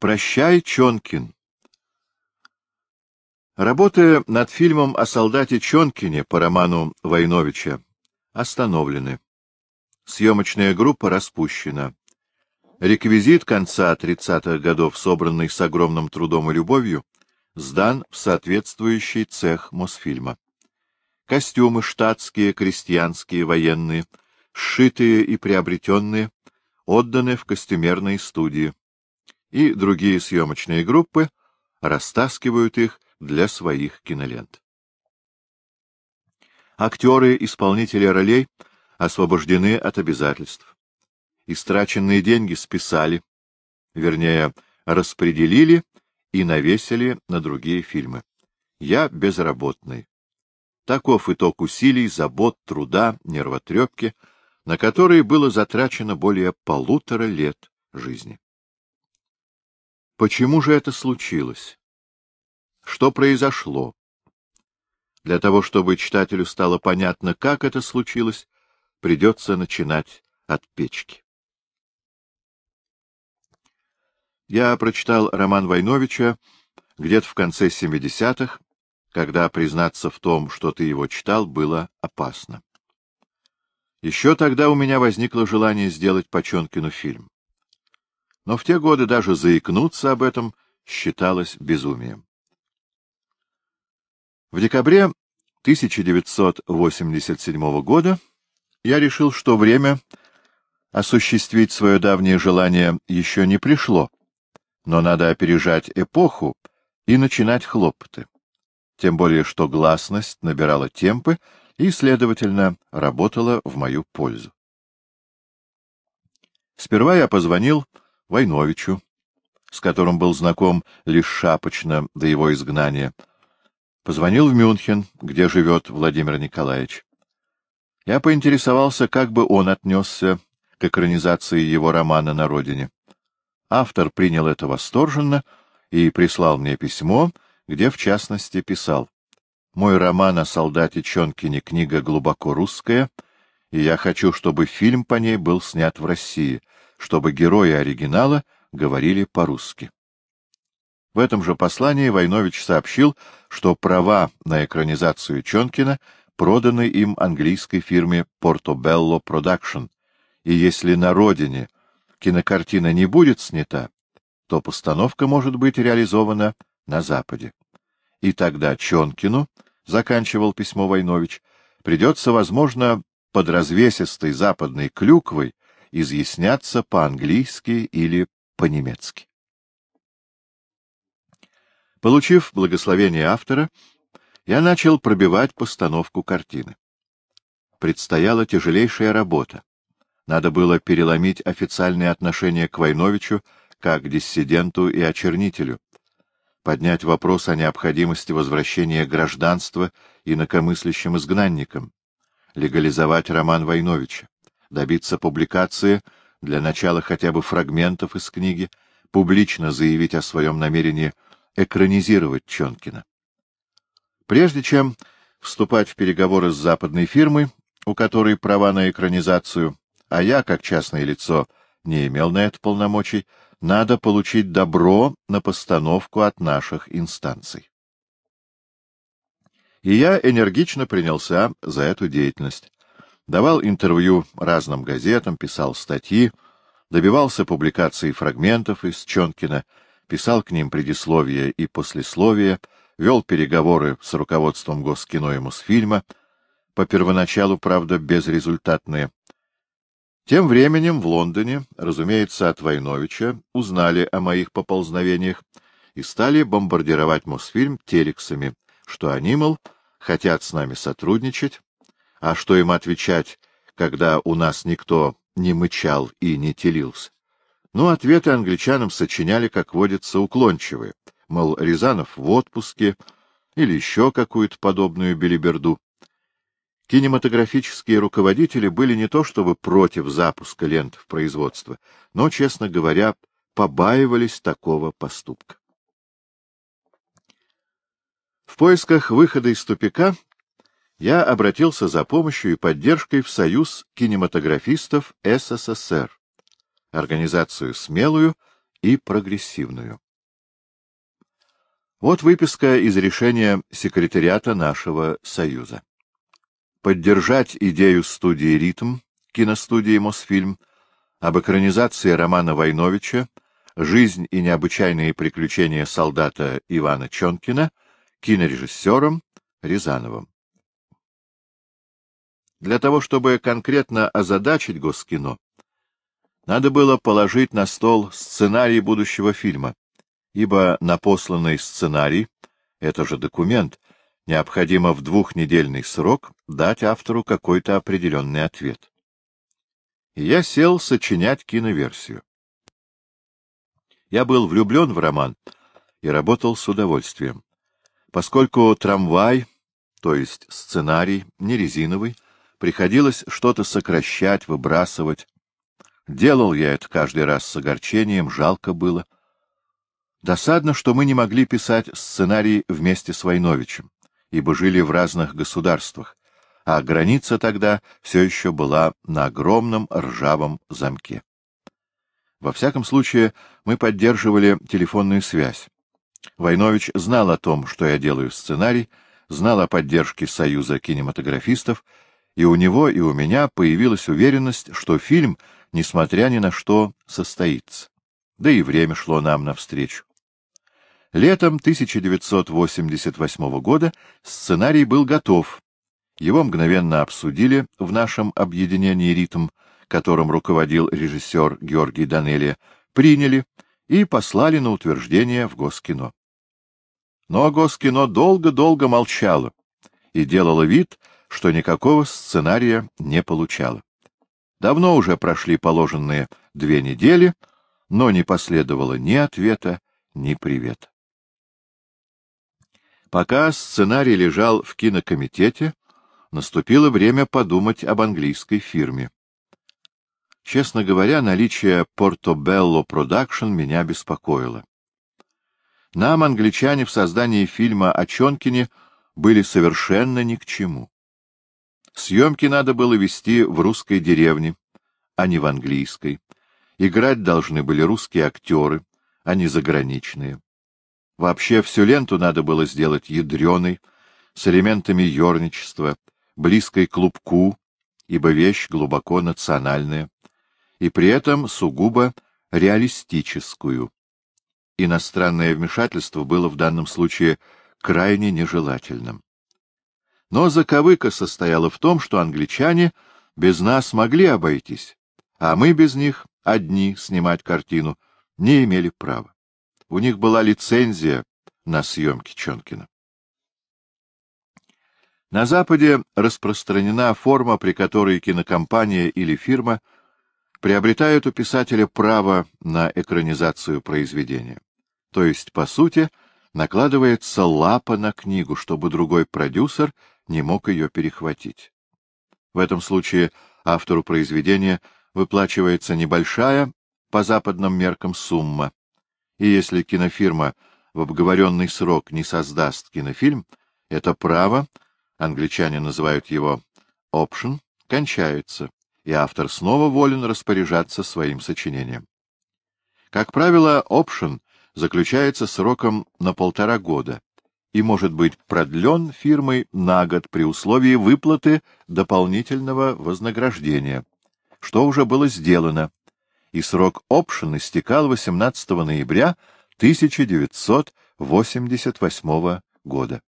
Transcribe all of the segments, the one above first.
Прощай, Чонкин. Работы над фильмом о солдате Чонкине по роману Войновича остановлены. Съемочная группа распущена. Реквизит конца 30-х годов, собранный с огромным трудом и любовью, сдан в соответствующий цех Мосфильма. Костюмы штатские, крестьянские, военные, сшитые и приобретенные, отданы в костюмерные студии. И другие съемочные группы растаскивают их для своих кинолент. Актеры, исполнители ролей освобождены от обязательств. Истраченные деньги списали, вернее, распределили и навесили на другие фильмы. Я безработный. Таков итог усилий, забот, труда, нервотрепки, на которые было затрачено более полутора лет жизни. Почему же это случилось? Что произошло? Для того, чтобы читателю стало понятно, как это случилось, придется начинать от печки. Я прочитал роман Войновича где-то в конце 70-х, когда признаться в том, что ты его читал, было опасно. Еще тогда у меня возникло желание сделать Почонкину фильм. Но в те годы даже заикнуться об этом считалось безумием. В декабре 1987 года я решил, что время осуществить свое давнее желание еще не пришло, но надо опережать эпоху и начинать хлопоты. Тем более, что гласность набирала темпы и, следовательно, работала в мою пользу. Сперва я позвонил Войновичу, с которым был знаком лишь шапочно до его изгнания, Позвонил в Мюнхен, где живет Владимир Николаевич. Я поинтересовался, как бы он отнесся к экранизации его романа на родине. Автор принял это восторженно и прислал мне письмо, где, в частности, писал «Мой роман о солдате Чонкине книга глубоко русская, и я хочу, чтобы фильм по ней был снят в России, чтобы герои оригинала говорили по-русски». В этом же послании Войнович сообщил, что права на экранизацию Чонкина проданы им английской фирме Portobello Production, и если на родине кинокартина не будет снята, то постановка может быть реализована на Западе. И тогда Чонкину, заканчивал письмо Войнович, придется, возможно, под развесистой западной клюквой изъясняться по-английски или по-немецки. Получив благословение автора, я начал пробивать постановку картины. Предстояла тяжелейшая работа. Надо было переломить официальное отношение к Войновичу как диссиденту и очернителю, поднять вопрос о необходимости возвращения гражданства инакомыслящим изгнанникам, легализовать роман Войновича, добиться публикации, для начала хотя бы фрагментов из книги, публично заявить о своем намерении экранизировать Чонкина. Прежде чем вступать в переговоры с западной фирмой, у которой права на экранизацию, а я, как частное лицо, не имел на это полномочий, надо получить добро на постановку от наших инстанций. И я энергично принялся за эту деятельность. Давал интервью разным газетам, писал статьи, добивался публикации фрагментов из Чонкина писал к ним предисловие и послесловие, вел переговоры с руководством Госкино и Мосфильма, по первоначалу, правда, безрезультатные. Тем временем в Лондоне, разумеется, от Войновича, узнали о моих поползновениях и стали бомбардировать Мосфильм телексами, что они, мол, хотят с нами сотрудничать, а что им отвечать, когда у нас никто не мычал и не телился. Но ответы англичанам сочиняли, как водится, уклончивые, мол, Рязанов в отпуске или еще какую-то подобную белиберду. Кинематографические руководители были не то чтобы против запуска лент в производство, но, честно говоря, побаивались такого поступка. В поисках выхода из тупика я обратился за помощью и поддержкой в Союз кинематографистов СССР, организацию смелую и прогрессивную. Вот выписка из решения секретариата нашего Союза. Поддержать идею студии «Ритм» киностудии «Мосфильм» об экранизации романа Войновича «Жизнь и необычайные приключения солдата Ивана Чонкина» кинорежиссером Рязановым. Для того, чтобы конкретно озадачить Госкино, надо было положить на стол сценарий будущего фильма, ибо на посланный сценарий, это же документ, необходимо в двухнедельный срок дать автору какой-то определенный ответ. И я сел сочинять киноверсию. Я был влюблен в роман и работал с удовольствием. Поскольку трамвай, то есть сценарий, не резиновый, приходилось что-то сокращать, выбрасывать. Делал я это каждый раз с огорчением, жалко было. Досадно, что мы не могли писать сценарий вместе с Войновичем, ибо жили в разных государствах, а граница тогда все еще была на огромном ржавом замке. Во всяком случае, мы поддерживали телефонную связь. Войнович знал о том, что я делаю сценарий, знал о поддержке Союза кинематографистов, и у него, и у меня появилась уверенность, что фильм, несмотря ни на что, состоится. Да и время шло нам навстречу. Летом 1988 года сценарий был готов. Его мгновенно обсудили в нашем объединении «Ритм», которым руководил режиссер Георгий Данелия, приняли и послали на утверждение в Госкино. Но Госкино долго-долго молчало и делало вид, что никакого сценария не получало. Давно уже прошли положенные две недели, но не последовало ни ответа, ни привета. Пока сценарий лежал в кинокомитете, наступило время подумать об английской фирме. Честно говоря, наличие Portobello Production меня беспокоило. Нам, англичане, в создании фильма о Чонкине были совершенно ни к чему. Съемки надо было вести в русской деревне, а не в английской. Играть должны были русские актеры, а не заграничные. Вообще всю ленту надо было сделать ядреной, с элементами ерничества, близкой к клубку, ибо вещь глубоко национальная и при этом сугубо реалистическую. Иностранное вмешательство было в данном случае крайне нежелательным. Но заковыка состояла в том, что англичане без нас могли обойтись, а мы без них, одни, снимать картину, не имели права. У них была лицензия на съемки Чонкина. На Западе распространена форма, при которой кинокомпания или фирма — приобретают у писателя право на экранизацию произведения. То есть, по сути, накладывается лапа на книгу, чтобы другой продюсер не мог ее перехватить. В этом случае автору произведения выплачивается небольшая, по западным меркам, сумма. И если кинофирма в обговоренный срок не создаст кинофильм, это право, англичане называют его option, кончается и автор снова волен распоряжаться своим сочинением. Как правило, опшен заключается сроком на полтора года и может быть продлен фирмой на год при условии выплаты дополнительного вознаграждения, что уже было сделано, и срок опшен истекал 18 ноября 1988 года.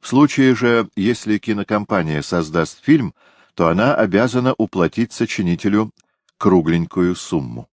В случае же, если кинокомпания создаст фильм, то она обязана уплатить сочинителю кругленькую сумму.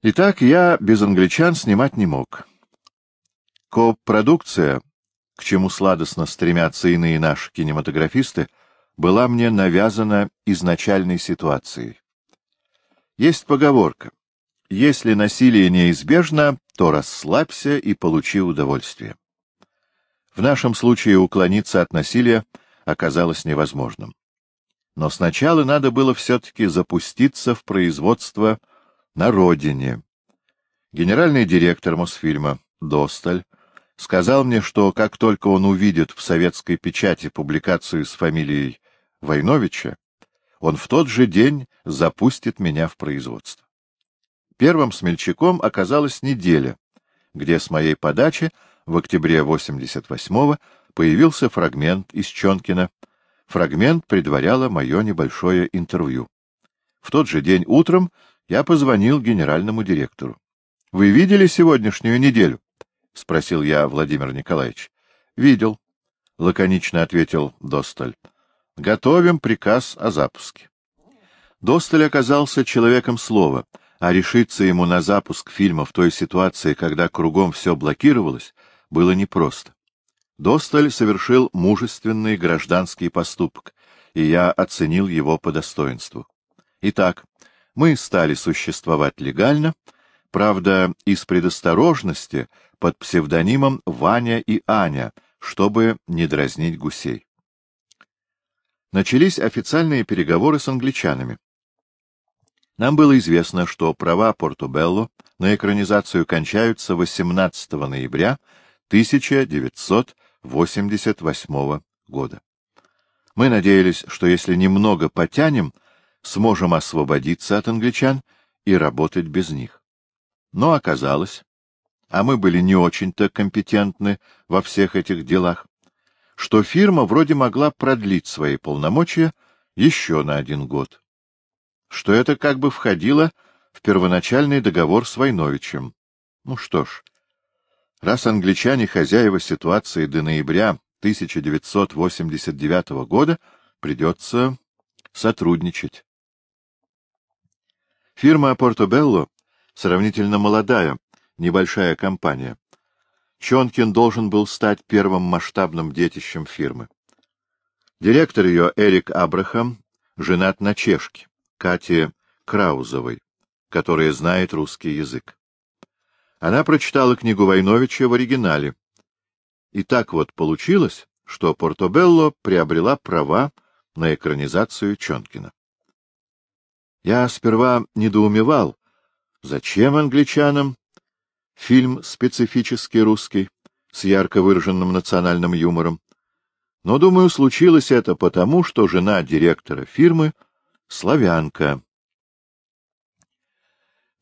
Итак, я без англичан снимать не мог. Коп-продукция, к чему сладостно стремятся иные наши кинематографисты, была мне навязана изначальной ситуацией. Есть поговорка «Если насилие неизбежно, то расслабься и получи удовольствие». В нашем случае уклониться от насилия — оказалось невозможным. Но сначала надо было все-таки запуститься в производство на родине. Генеральный директор Мосфильма Досталь сказал мне, что как только он увидит в советской печати публикацию с фамилией Войновича, он в тот же день запустит меня в производство. Первым смельчаком оказалась неделя, где с моей подачи в октябре 88-го появился фрагмент из Чонкина. Фрагмент предваряло мое небольшое интервью. В тот же день утром я позвонил генеральному директору. — Вы видели сегодняшнюю неделю? — спросил я Владимир Николаевич. — Видел, — лаконично ответил Досталь. — Готовим приказ о запуске. Досталь оказался человеком слова, а решиться ему на запуск фильма в той ситуации, когда кругом все блокировалось, было непросто. Досталь совершил мужественный гражданский поступок, и я оценил его по достоинству. Итак, мы стали существовать легально, правда, из предосторожности под псевдонимом Ваня и Аня, чтобы не дразнить гусей. Начались официальные переговоры с англичанами. Нам было известно, что права Портобелло на экранизацию кончаются 18 ноября 1988 года. Мы надеялись, что если немного потянем, сможем освободиться от англичан и работать без них. Но оказалось, а мы были не очень-то компетентны во всех этих делах, что фирма вроде могла продлить свои полномочия еще на один год что это как бы входило в первоначальный договор с Войновичем. Ну что ж, раз англичане хозяева ситуации до ноября 1989 года, придется сотрудничать. Фирма Портобелло сравнительно молодая, небольшая компания. Чонкин должен был стать первым масштабным детищем фирмы. Директор ее Эрик Абрахам женат на чешке. Кате Краузовой, которая знает русский язык. Она прочитала книгу Войновича в оригинале. И так вот получилось, что Портобелло приобрела права на экранизацию Чонкина. Я сперва недоумевал, зачем англичанам фильм специфически русский, с ярко выраженным национальным юмором. Но, думаю, случилось это потому, что жена директора фирмы — Славянка.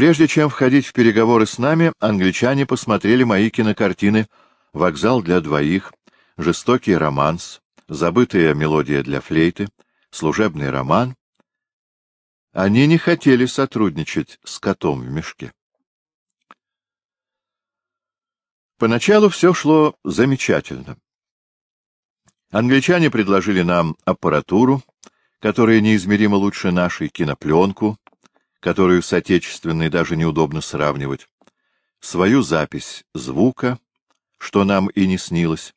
Прежде чем входить в переговоры с нами, англичане посмотрели мои кинокартины «Вокзал для двоих», «Жестокий романс», «Забытая мелодия для флейты», «Служебный роман». Они не хотели сотрудничать с котом в мешке. Поначалу все шло замечательно. Англичане предложили нам аппаратуру, которая неизмеримо лучше нашей, кинопленку, которую с отечественной даже неудобно сравнивать, свою запись звука, что нам и не снилось,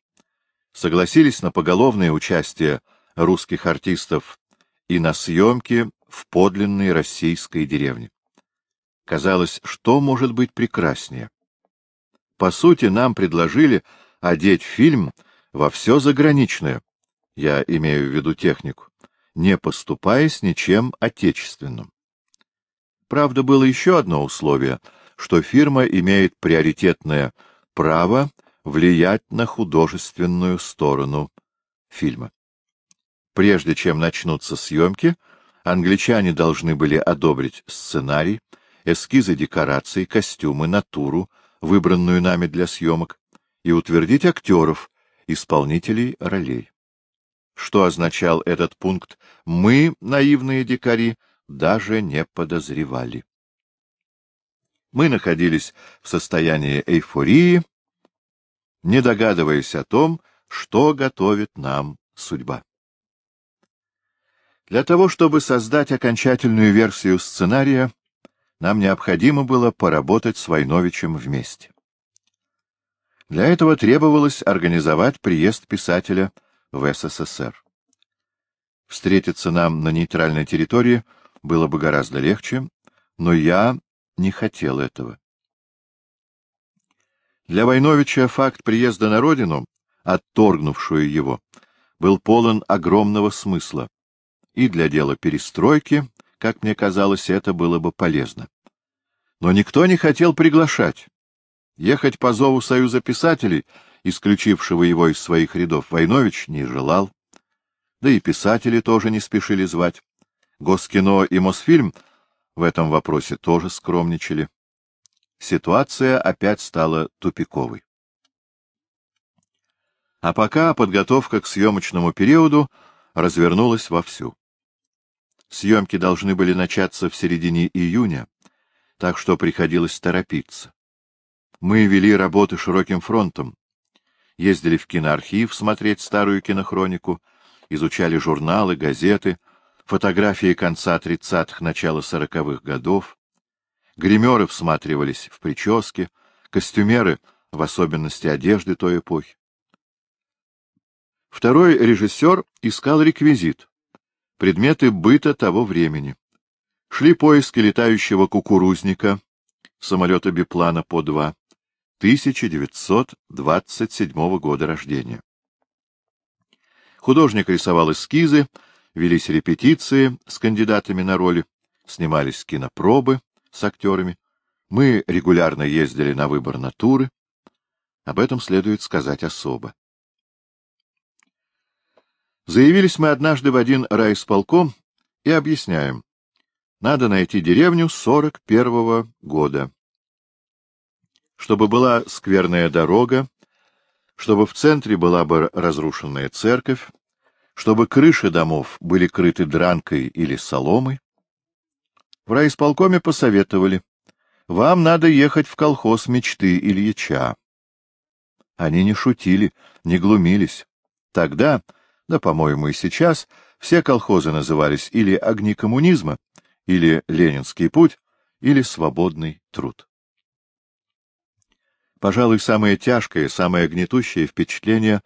согласились на поголовное участие русских артистов и на съемки в подлинной российской деревне. Казалось, что может быть прекраснее? По сути, нам предложили одеть фильм во все заграничное, я имею в виду технику, не поступаясь ничем отечественным. Правда, было еще одно условие, что фирма имеет приоритетное право влиять на художественную сторону фильма. Прежде чем начнутся съемки, англичане должны были одобрить сценарий, эскизы декораций, костюмы, натуру, выбранную нами для съемок, и утвердить актеров, исполнителей ролей. Что означал этот пункт, мы, наивные дикари, даже не подозревали. Мы находились в состоянии эйфории, не догадываясь о том, что готовит нам судьба. Для того, чтобы создать окончательную версию сценария, нам необходимо было поработать с Войновичем вместе. Для этого требовалось организовать приезд писателя в СССР. Встретиться нам на нейтральной территории было бы гораздо легче, но я не хотел этого. Для Войновича факт приезда на родину, отторгнувшую его, был полон огромного смысла, и для дела перестройки, как мне казалось, это было бы полезно. Но никто не хотел приглашать. Ехать по зову Союза писателей исключившего его из своих рядов, Войнович не желал, да и писатели тоже не спешили звать. Госкино и Мосфильм в этом вопросе тоже скромничали. Ситуация опять стала тупиковой. А пока подготовка к съемочному периоду развернулась вовсю. Съемки должны были начаться в середине июня, так что приходилось торопиться. Мы вели работы широким фронтом, ездили в киноархив смотреть старую кинохронику, изучали журналы, газеты, фотографии конца 30-х, начала 40-х годов. Гримеры всматривались в прически, костюмеры — в особенности одежды той эпохи. Второй режиссер искал реквизит, предметы быта того времени. Шли поиски летающего кукурузника, самолета биплана По-2, 1927 года рождения. Художник рисовал эскизы, велись репетиции с кандидатами на роли, снимались кинопробы с актерами. Мы регулярно ездили на выбор натуры. Об этом следует сказать особо. Заявились мы однажды в один райисполком и объясняем. Надо найти деревню сорок первого года. Чтобы была скверная дорога, чтобы в центре была бы разрушенная церковь, чтобы крыши домов были крыты дранкой или соломой. В райисполкоме посоветовали. Вам надо ехать в колхоз мечты Ильича. Они не шутили, не глумились. Тогда да, по-моему, и сейчас, все колхозы назывались или «Огни коммунизма», или «Ленинский путь», или «Свободный труд». Пожалуй, самое тяжкое, самое гнетущее впечатление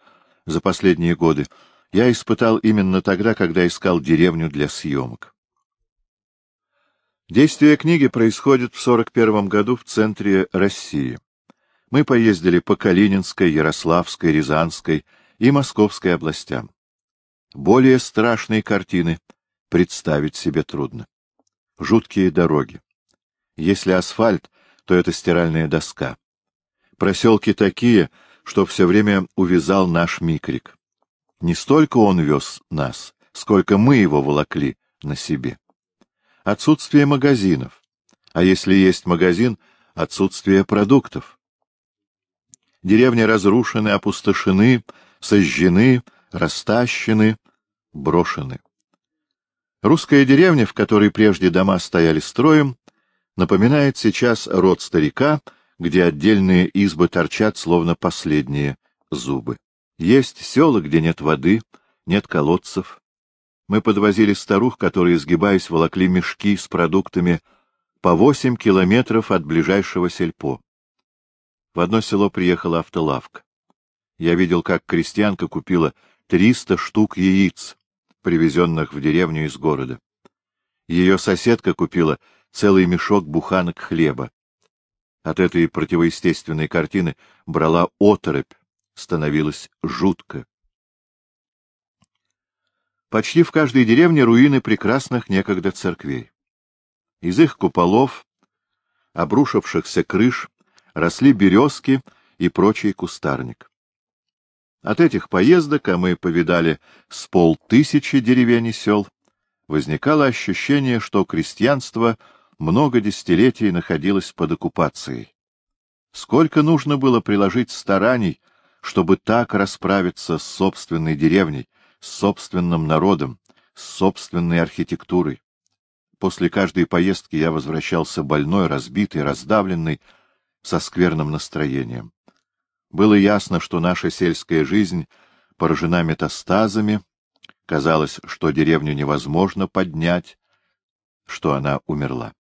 за последние годы я испытал именно тогда, когда искал деревню для съемок. Действие книги происходит в 41 году в центре России. Мы поездили по Калининской, Ярославской, Рязанской и Московской областям. Более страшные картины представить себе трудно. Жуткие дороги. Если асфальт, то это стиральная доска. Проселки такие, что все время увязал наш микрик. Не столько он вез нас, сколько мы его волокли на себе. Отсутствие магазинов. А если есть магазин, отсутствие продуктов. Деревни разрушены, опустошены, сожжены, растащены, брошены. Русская деревня, в которой прежде дома стояли строем, напоминает сейчас род старика, где отдельные избы торчат, словно последние зубы. Есть села, где нет воды, нет колодцев. Мы подвозили старух, которые, сгибаясь, волокли мешки с продуктами по восемь километров от ближайшего сельпо. В одно село приехала автолавка. Я видел, как крестьянка купила триста штук яиц, привезенных в деревню из города. Ее соседка купила целый мешок буханок хлеба. От этой противоестественной картины брала оторопь, становилось жутко. Почти в каждой деревне руины прекрасных некогда церквей. Из их куполов, обрушившихся крыш, росли березки и прочий кустарник. От этих поездок, а мы повидали с полтысячи деревень и сел, возникало ощущение, что крестьянство много десятилетий находилось под оккупацией. Сколько нужно было приложить стараний, чтобы так расправиться с собственной деревней, с собственным народом, с собственной архитектурой. После каждой поездки я возвращался больной, разбитый, раздавленный, со скверным настроением. Было ясно, что наша сельская жизнь поражена метастазами, казалось, что деревню невозможно поднять, что она умерла.